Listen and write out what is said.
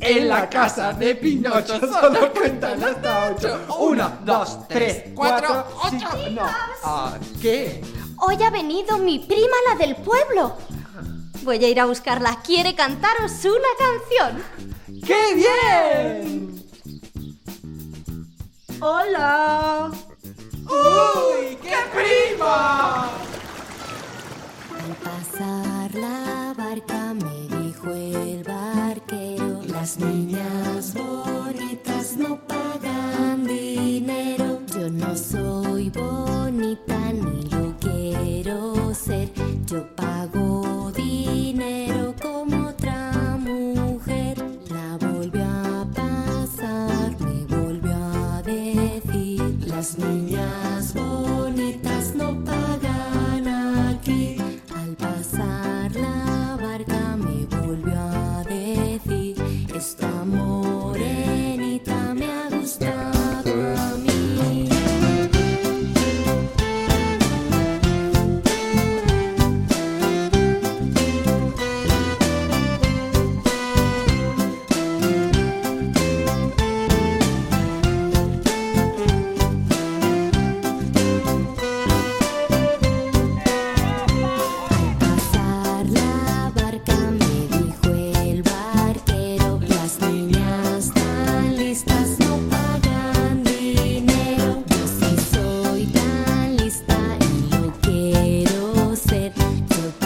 En la casa de Pinocho solo cuentan hasta ocho. Uno, dos, tres, cuatro, ocho. No. Ah, ¿Qué? Hoy ha venido mi prima, la del pueblo. Voy a ir a buscarla. Quiere cantaros una canción. ¡Qué bien! Hola. ¡Uy, qué prima! las niñas voy. to